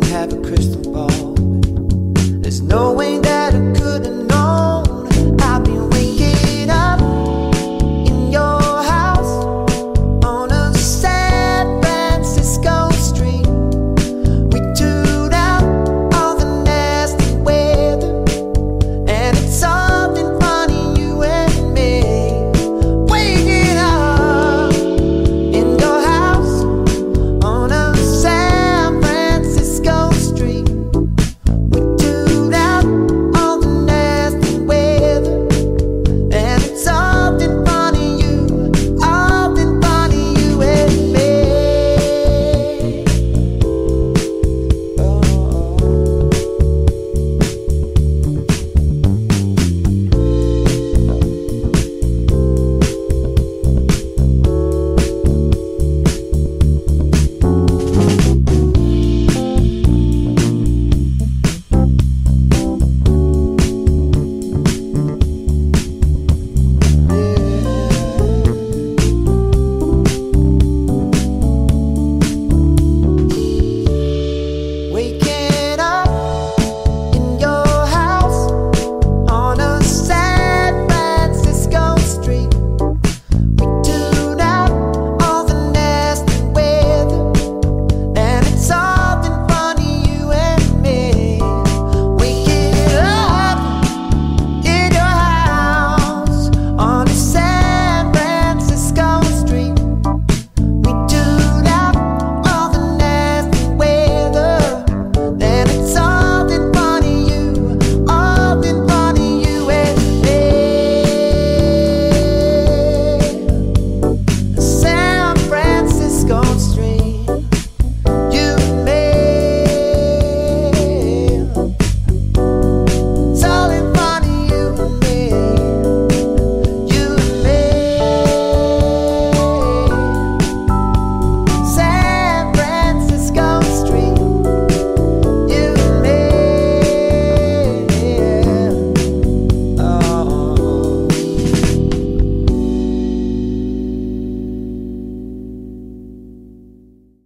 don't have a crystal ball. There's no way that